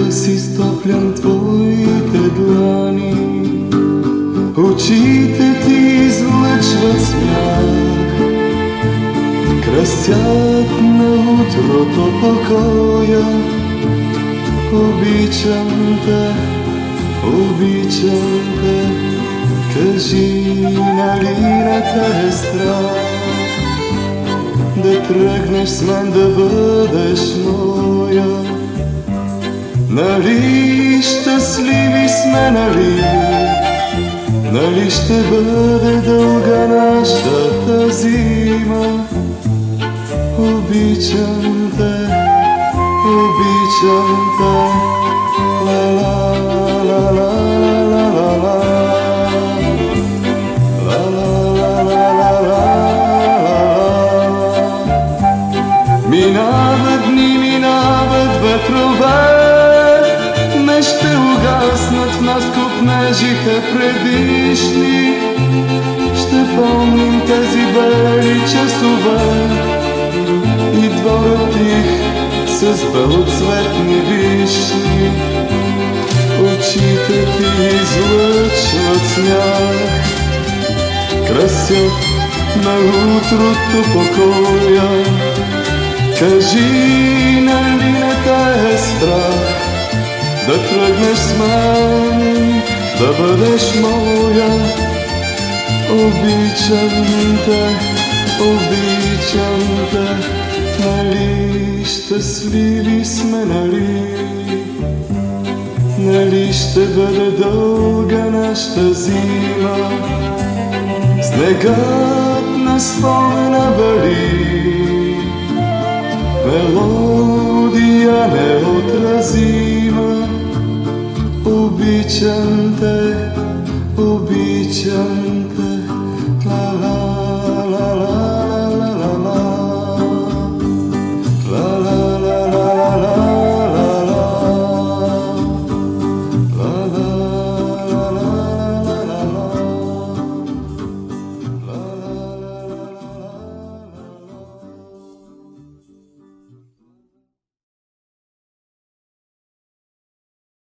дъха си стоплям твоите длани. Очите ти излъчват смях, кръстят на утрото покоя. Обичам те, обичам те, кажи нали не е страх да тръгнеш с мен да бъдеш моя. Нали щастливи сме, нали? Нали ще бъде дълга нашата зима? Обичам те, обичам те, купнежите предишни. Ще помним тези бели часове и дворът тих с белоцветни вишни. Очите ти излъчват смях, красят на утрото покоя. Кажи, нали не те е страх да тръгнеш с мен, да бъдеш моя. Обичам те, обичам те, нали щастливи сме, нали? Нали ще бъде дълга нашата зима? Снегът на спомена вали, мелодия Ubicam te, ubicam te